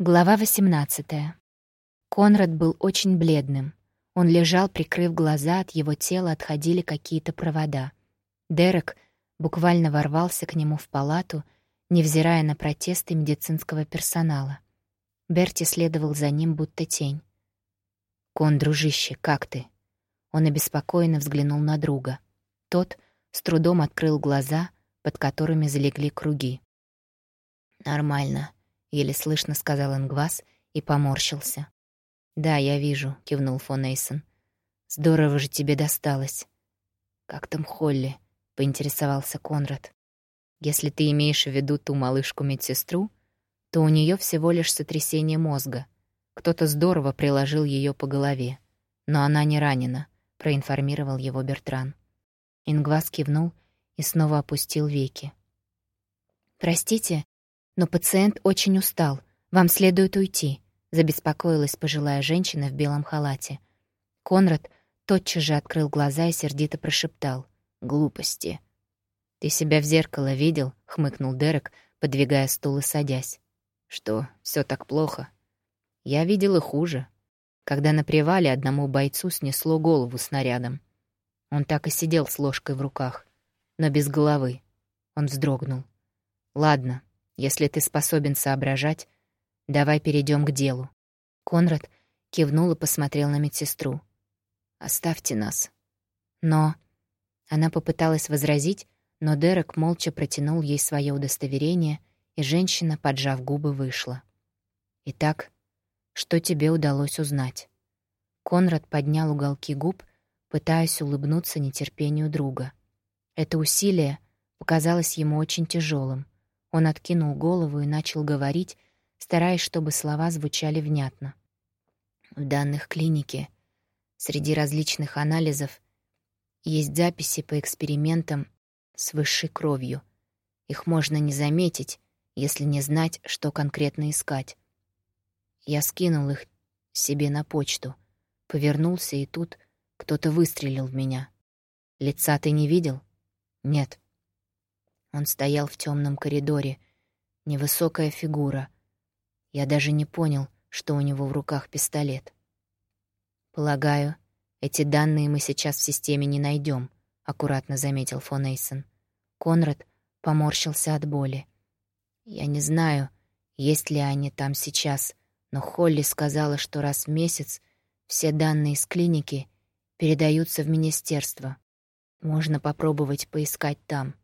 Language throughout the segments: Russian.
Глава 18. Конрад был очень бледным. Он лежал, прикрыв глаза, от его тела отходили какие-то провода. Дерек буквально ворвался к нему в палату, невзирая на протесты медицинского персонала. Берти следовал за ним, будто тень. «Кон, дружище, как ты?» Он обеспокоенно взглянул на друга. Тот с трудом открыл глаза, под которыми залегли круги. «Нормально», — еле слышно сказал Ингвас и поморщился. «Да, я вижу», — кивнул фон Эйсон. «Здорово же тебе досталось». «Как там Холли?» — поинтересовался Конрад. «Если ты имеешь в виду ту малышку-медсестру, то у нее всего лишь сотрясение мозга. Кто-то здорово приложил ее по голове. Но она не ранена», — проинформировал его Бертран. Ингвас кивнул и снова опустил веки. «Простите, но пациент очень устал. Вам следует уйти», — забеспокоилась пожилая женщина в белом халате. Конрад тотчас же открыл глаза и сердито прошептал. «Глупости». «Ты себя в зеркало видел?» — хмыкнул Дерек, подвигая стул и садясь. «Что, все так плохо?» «Я видел и хуже. Когда на привале одному бойцу снесло голову снарядом. Он так и сидел с ложкой в руках, но без головы. Он вздрогнул. «Ладно, если ты способен соображать, давай перейдем к делу. Конрад кивнул и посмотрел на медсестру. «Оставьте нас». Но... Она попыталась возразить, но Дерек молча протянул ей свое удостоверение, и женщина, поджав губы, вышла. «Итак, что тебе удалось узнать?» Конрад поднял уголки губ, пытаясь улыбнуться нетерпению друга. Это усилие показалось ему очень тяжелым. Он откинул голову и начал говорить, стараясь, чтобы слова звучали внятно. В данных клинике среди различных анализов есть записи по экспериментам с высшей кровью. Их можно не заметить, если не знать, что конкретно искать. Я скинул их себе на почту, повернулся, и тут кто-то выстрелил в меня. Лица ты не видел? Нет. Он стоял в темном коридоре. Невысокая фигура. Я даже не понял, что у него в руках пистолет. «Полагаю, эти данные мы сейчас в системе не найдем, аккуратно заметил фон Эйсон. Конрад поморщился от боли. «Я не знаю, есть ли они там сейчас, но Холли сказала, что раз в месяц все данные из клиники передаются в министерство. Можно попробовать поискать там».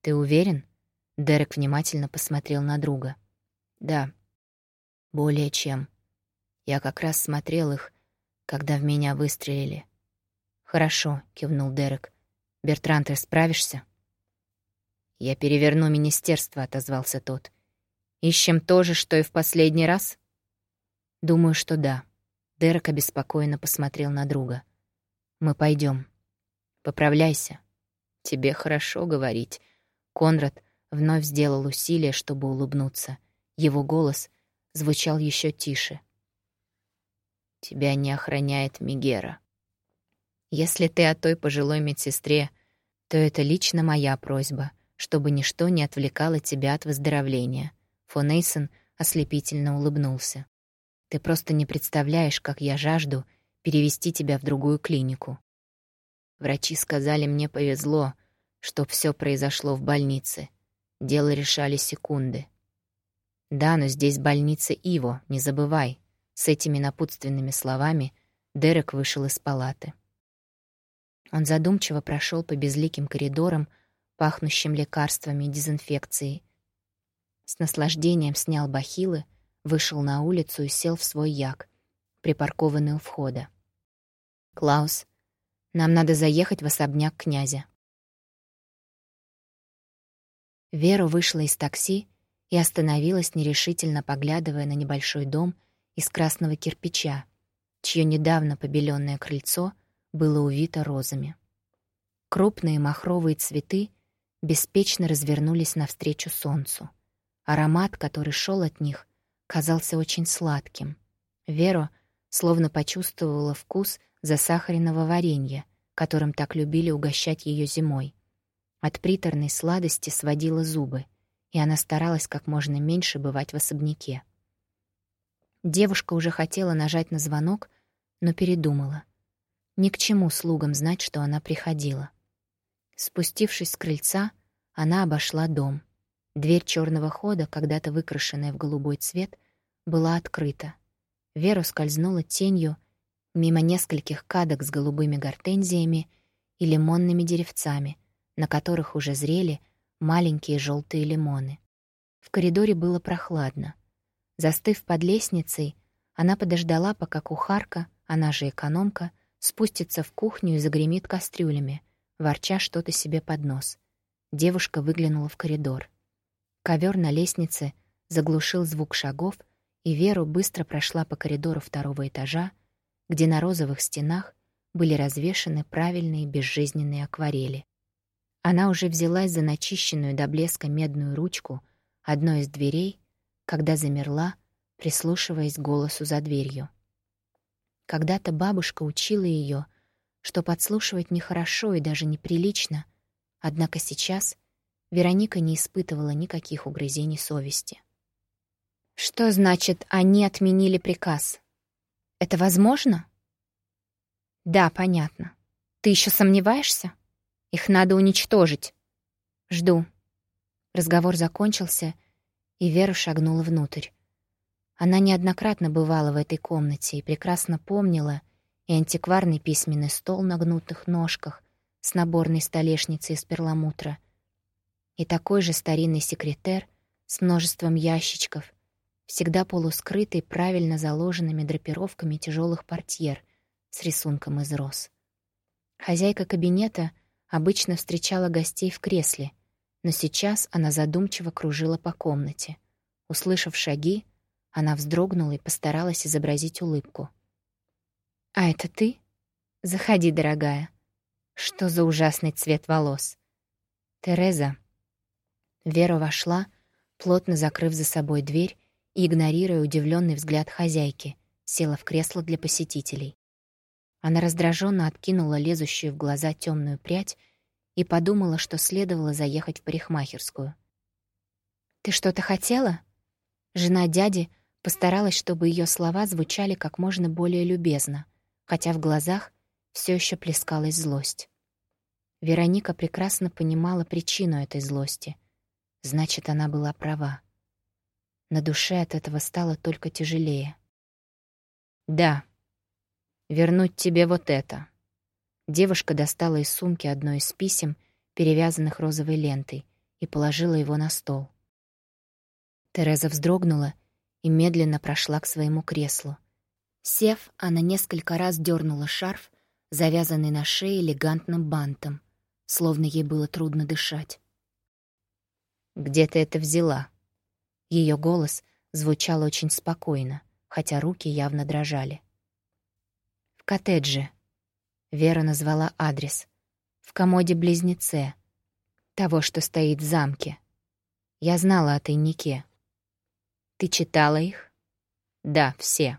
«Ты уверен?» Дерек внимательно посмотрел на друга. «Да, более чем. Я как раз смотрел их, когда в меня выстрелили». «Хорошо», — кивнул Дерек. «Бертран, ты справишься?» «Я переверну министерство», — отозвался тот. «Ищем то же, что и в последний раз?» «Думаю, что да». Дерек обеспокоенно посмотрел на друга. «Мы пойдем. Поправляйся. Тебе хорошо говорить, Конрад вновь сделал усилие, чтобы улыбнуться. Его голос звучал еще тише. «Тебя не охраняет Мигера. Если ты о той пожилой медсестре, то это лично моя просьба, чтобы ничто не отвлекало тебя от выздоровления». Фон Эйсон ослепительно улыбнулся. «Ты просто не представляешь, как я жажду перевести тебя в другую клинику. Врачи сказали, мне повезло — что все произошло в больнице. Дело решали секунды. Да, но здесь больница Иво, не забывай. С этими напутственными словами Дерек вышел из палаты. Он задумчиво прошел по безликим коридорам, пахнущим лекарствами и дезинфекцией. С наслаждением снял бахилы, вышел на улицу и сел в свой як, припаркованный у входа. «Клаус, нам надо заехать в особняк князя». Вера вышла из такси и остановилась, нерешительно поглядывая на небольшой дом из красного кирпича, чье недавно побеленное крыльцо было увито розами. Крупные махровые цветы беспечно развернулись навстречу солнцу. Аромат, который шел от них, казался очень сладким. Вера словно почувствовала вкус засахаренного варенья, которым так любили угощать ее зимой. От приторной сладости сводила зубы, и она старалась как можно меньше бывать в особняке. Девушка уже хотела нажать на звонок, но передумала. Ни к чему слугам знать, что она приходила. Спустившись с крыльца, она обошла дом. Дверь черного хода, когда-то выкрашенная в голубой цвет, была открыта. Вера скользнула тенью мимо нескольких кадок с голубыми гортензиями и лимонными деревцами, на которых уже зрели маленькие желтые лимоны. В коридоре было прохладно. Застыв под лестницей, она подождала, пока кухарка, она же экономка, спустится в кухню и загремит кастрюлями, ворча что-то себе под нос. Девушка выглянула в коридор. Ковер на лестнице заглушил звук шагов, и Веру быстро прошла по коридору второго этажа, где на розовых стенах были развешаны правильные безжизненные акварели. Она уже взялась за начищенную до блеска медную ручку одной из дверей, когда замерла, прислушиваясь к голосу за дверью. Когда-то бабушка учила ее, что подслушивать нехорошо и даже неприлично, однако сейчас Вероника не испытывала никаких угрызений совести. «Что значит, они отменили приказ? Это возможно?» «Да, понятно. Ты еще сомневаешься? Их надо уничтожить. Жду». Разговор закончился, и Вера шагнула внутрь. Она неоднократно бывала в этой комнате и прекрасно помнила и антикварный письменный стол на гнутых ножках с наборной столешницей из перламутра, и такой же старинный секретер с множеством ящичков, всегда полускрытый правильно заложенными драпировками тяжелых портьер с рисунком из роз. Хозяйка кабинета обычно встречала гостей в кресле, но сейчас она задумчиво кружила по комнате. Услышав шаги, она вздрогнула и постаралась изобразить улыбку. «А это ты? Заходи, дорогая. Что за ужасный цвет волос?» «Тереза». Вера вошла, плотно закрыв за собой дверь и, игнорируя удивленный взгляд хозяйки, села в кресло для посетителей. Она раздраженно откинула лезущую в глаза темную прядь и подумала, что следовало заехать в парикмахерскую. «Ты что-то хотела?» Жена дяди Постаралась, чтобы ее слова звучали как можно более любезно, хотя в глазах все еще плескалась злость. Вероника прекрасно понимала причину этой злости. Значит, она была права. На душе от этого стало только тяжелее. «Да. Вернуть тебе вот это». Девушка достала из сумки одно из писем, перевязанных розовой лентой, и положила его на стол. Тереза вздрогнула и медленно прошла к своему креслу. Сев, она несколько раз дернула шарф, завязанный на шее элегантным бантом, словно ей было трудно дышать. «Где ты это взяла?» Ее голос звучал очень спокойно, хотя руки явно дрожали. «В коттедже». Вера назвала адрес. «В комоде-близнеце. Того, что стоит в замке. Я знала о тайнике. Ты читала их? Да, все.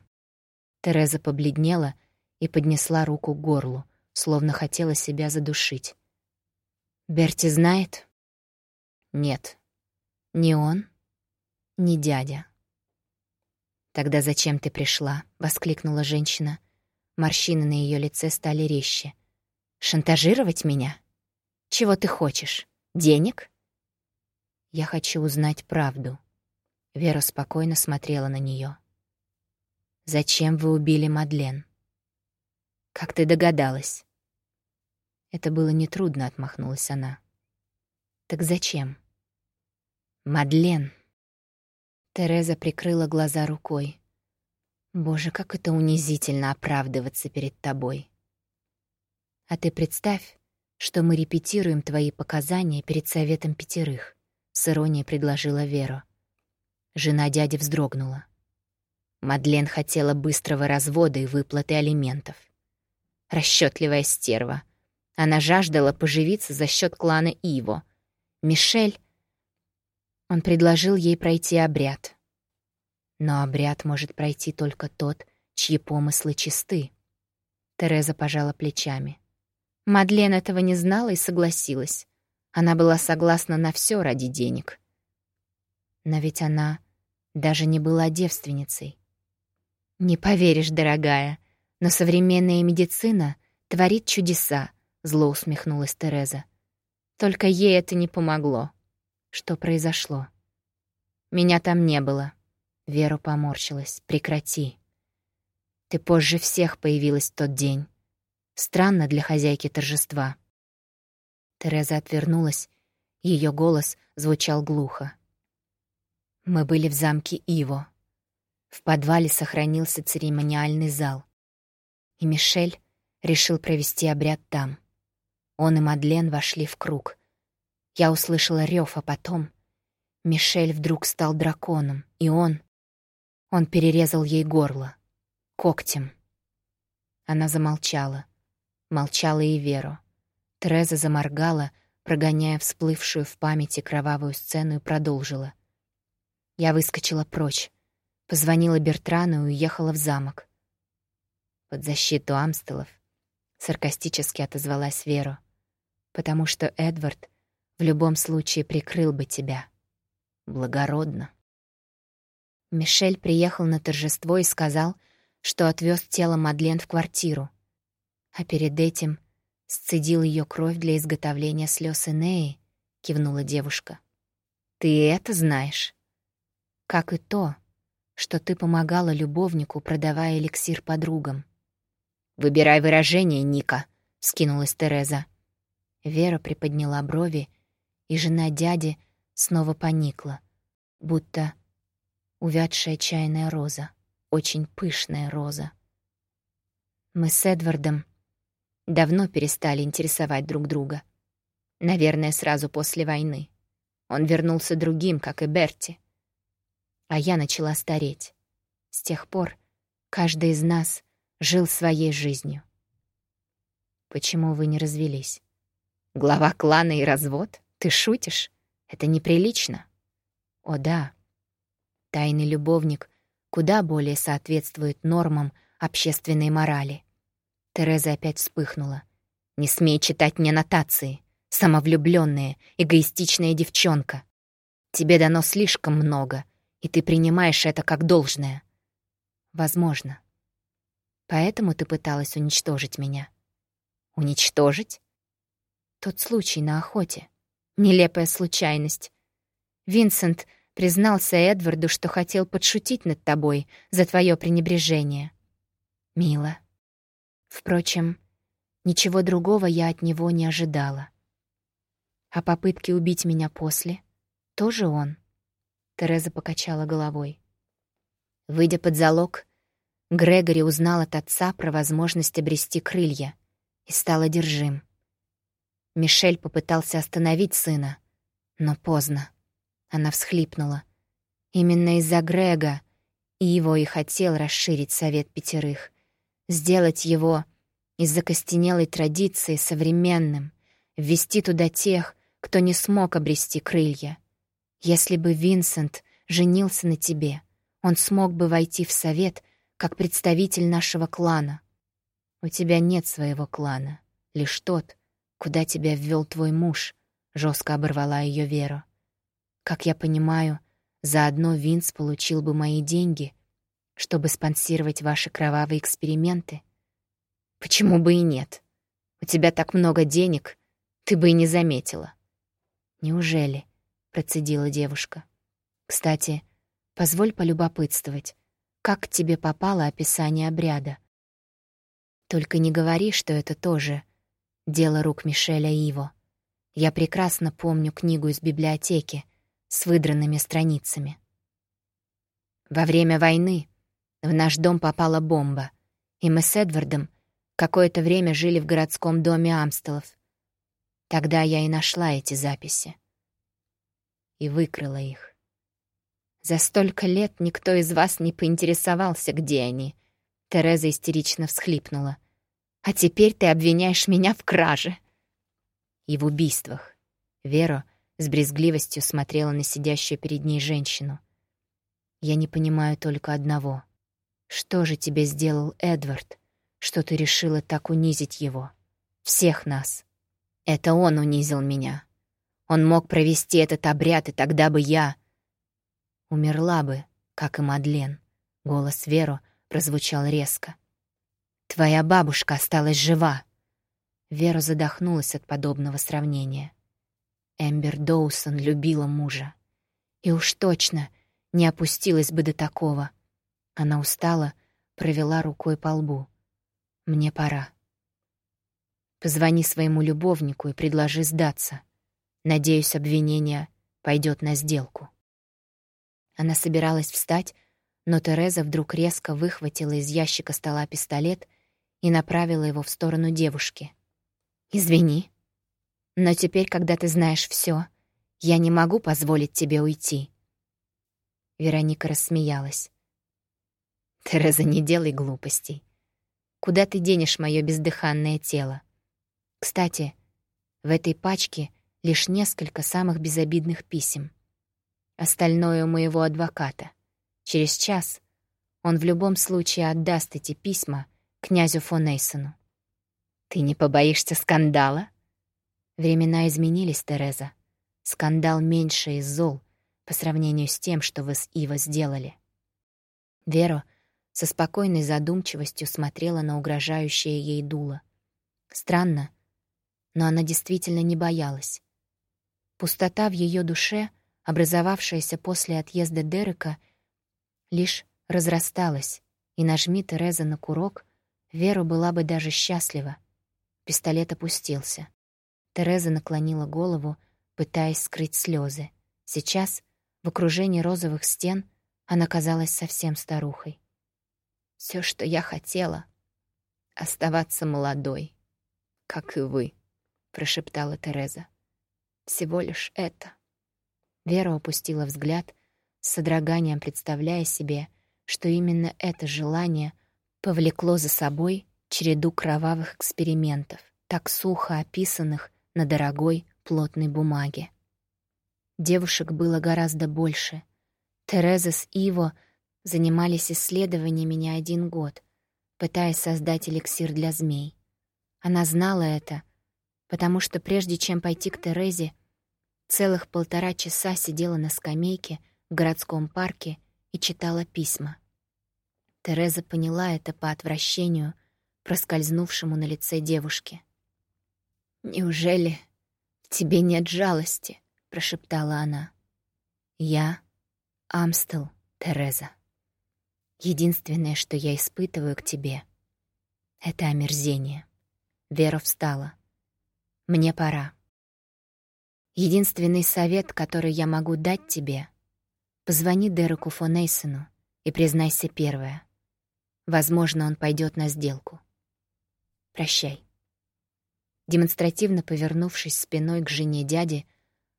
Тереза побледнела и поднесла руку к горлу, словно хотела себя задушить. Берти знает? Нет. Ни он, ни дядя. «Тогда зачем ты пришла?» — воскликнула женщина. Морщины на ее лице стали резче. «Шантажировать меня? Чего ты хочешь? Денег?» «Я хочу узнать правду», Вера спокойно смотрела на нее. «Зачем вы убили Мадлен?» «Как ты догадалась?» Это было нетрудно, отмахнулась она. «Так зачем?» «Мадлен!» Тереза прикрыла глаза рукой. «Боже, как это унизительно оправдываться перед тобой!» «А ты представь, что мы репетируем твои показания перед советом пятерых», — с иронией предложила Вера. Жена дяди вздрогнула. Мадлен хотела быстрого развода и выплаты алиментов. Расчетливая стерва. Она жаждала поживиться за счет клана Иво. Мишель... Он предложил ей пройти обряд. Но обряд может пройти только тот, чьи помыслы чисты. Тереза пожала плечами. Мадлен этого не знала и согласилась. Она была согласна на все ради денег. Но ведь она даже не была девственницей. «Не поверишь, дорогая, но современная медицина творит чудеса», — зло усмехнулась Тереза. «Только ей это не помогло». «Что произошло?» «Меня там не было». Вера поморщилась. «Прекрати». «Ты позже всех появилась в тот день. Странно для хозяйки торжества». Тереза отвернулась, ее голос звучал глухо. Мы были в замке Иво. В подвале сохранился церемониальный зал. И Мишель решил провести обряд там. Он и Мадлен вошли в круг. Я услышала рев, а потом... Мишель вдруг стал драконом, и он... Он перерезал ей горло. Когтем. Она замолчала. Молчала и Веру. Тереза заморгала, прогоняя всплывшую в памяти кровавую сцену, и продолжила. Я выскочила прочь. Позвонила Бертрану и уехала в замок. Под защиту Амстелов саркастически отозвалась Веру, потому что Эдвард в любом случае прикрыл бы тебя. Благородно. Мишель приехал на торжество и сказал, что отвез тело Мадлен в квартиру, а перед этим сцедил ее кровь для изготовления слез Энеи, кивнула девушка. Ты это знаешь? Как и то, что ты помогала любовнику, продавая эликсир подругам. «Выбирай выражение, Ника», — скинулась Тереза. Вера приподняла брови, и жена дяди снова поникла, будто увядшая чайная роза, очень пышная роза. Мы с Эдвардом давно перестали интересовать друг друга. Наверное, сразу после войны. Он вернулся другим, как и Берти а я начала стареть. С тех пор каждый из нас жил своей жизнью. Почему вы не развелись? Глава клана и развод? Ты шутишь? Это неприлично. О да. Тайный любовник куда более соответствует нормам общественной морали. Тереза опять вспыхнула. «Не смей читать мне нотации. Самовлюбленная, эгоистичная девчонка. Тебе дано слишком много, и ты принимаешь это как должное. Возможно. Поэтому ты пыталась уничтожить меня. Уничтожить? Тот случай на охоте. Нелепая случайность. Винсент признался Эдварду, что хотел подшутить над тобой за твое пренебрежение. Мило. Впрочем, ничего другого я от него не ожидала. А попытки убить меня после — тоже он. Тереза покачала головой. Выйдя под залог, Грегори узнал от отца про возможность обрести крылья и стал одержим. Мишель попытался остановить сына, но поздно. Она всхлипнула. Именно из-за Грега Иво и хотел расширить совет пятерых, сделать его из закостенелой традиции современным, ввести туда тех, кто не смог обрести крылья — если бы Винсент женился на тебе, он смог бы войти в совет как представитель нашего клана. У тебя нет своего клана, лишь тот, куда тебя ввел твой муж, жестко оборвала ее Вера. Как я понимаю, заодно Винс получил бы мои деньги, чтобы спонсировать ваши кровавые эксперименты. Почему бы и нет? У тебя так много денег, ты бы и не заметила. Неужели? — процедила девушка. «Кстати, позволь полюбопытствовать, как к тебе попало описание обряда? Только не говори, что это тоже дело рук Мишеля Иво. Я прекрасно помню книгу из библиотеки с выдранными страницами. Во время войны в наш дом попала бомба, и мы с Эдвардом какое-то время жили в городском доме Амстелов. Тогда я и нашла эти записи и выкрала их. За столько лет никто из вас не поинтересовался, где они. Тереза истерично всхлипнула. А теперь ты обвиняешь меня в краже. И в убийствах. Вера с брезгливостью смотрела на сидящую перед ней женщину. Я не понимаю только одного. Что же тебе сделал Эдвард, что ты решила так унизить его? Всех нас. Это он унизил меня. Он мог провести этот обряд, и тогда бы я... Умерла бы, как и Мадлен. Голос Веру прозвучал резко. «Твоя бабушка осталась жива!» Вера задохнулась от подобного сравнения. Эмбер Доусон любила мужа. И уж точно не опустилась бы до такого. Она устала, провела рукой по лбу. «Мне пора. Позвони своему любовнику и предложи сдаться. Надеюсь, обвинение пойдет на сделку». Она собиралась встать, но Тереза вдруг резко выхватила из ящика стола пистолет и направила его в сторону девушки. «Извини, но теперь, когда ты знаешь все, я не могу позволить тебе уйти». Вероника рассмеялась. «Тереза, не делай глупостей. Куда ты денешь мое бездыханное тело? Кстати, в этой пачке лишь несколько самых безобидных писем. Остальное у моего адвоката. Через час он в любом случае отдаст эти письма князю фон Эйсону. «Ты не побоишься скандала?» Времена изменились, Тереза. Скандал меньше из зол по сравнению с тем, что вы с Иво сделали. Вера со спокойной задумчивостью смотрела на угрожающее ей дуло. Странно, но она действительно не боялась. Пустота в ее душе, образовавшаяся после отъезда Дерека, лишь разрасталась, и нажми Тереза на курок, Вера была бы даже счастлива. Пистолет опустился. Тереза наклонила голову, пытаясь скрыть слезы. Сейчас, в окружении розовых стен, она казалась совсем старухой. Все, что я хотела — оставаться молодой, как и вы», — прошептала Тереза. «Всего лишь это». Вера опустила взгляд, с содроганием представляя себе, что именно это желание повлекло за собой череду кровавых экспериментов, так сухо описанных на дорогой плотной бумаге. Девушек было гораздо больше. Тереза с Иво занимались исследованиями не один год, пытаясь создать эликсир для змей. Она знала это, потому что прежде чем пойти к Терезе, целых полтора часа сидела на скамейке в городском парке и читала письма. Тереза поняла это по отвращению, проскользнувшему на лице девушки. «Неужели тебе нет жалости?» — прошептала она. «Я — Амстел, Тереза. Единственное, что я испытываю к тебе — это омерзение». Вера встала. «Мне пора. Единственный совет, который я могу дать тебе — позвони Дереку фон Эйсону и признайся первое. Возможно, он пойдет на сделку. Прощай». Демонстративно повернувшись спиной к жене дяди,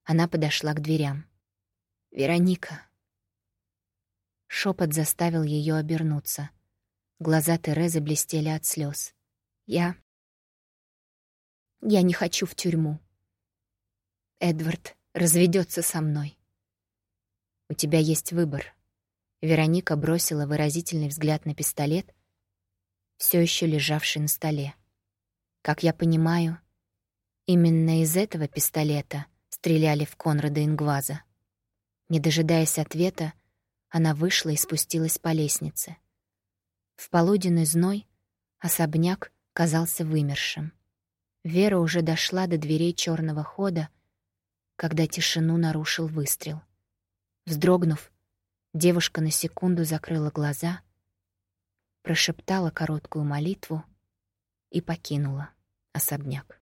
она подошла к дверям. «Вероника». Шепот заставил ее обернуться. Глаза Терезы блестели от слез. «Я... я не хочу в тюрьму. Эдвард разведется со мной. У тебя есть выбор». Вероника бросила выразительный взгляд на пистолет, все еще лежавший на столе. Как я понимаю, именно из этого пистолета стреляли в Конрада Ингваза. Не дожидаясь ответа, она вышла и спустилась по лестнице. В полуденный зной особняк казался вымершим. Вера уже дошла до дверей черного хода, когда тишину нарушил выстрел. Вздрогнув, девушка на секунду закрыла глаза, прошептала короткую молитву и покинула особняк.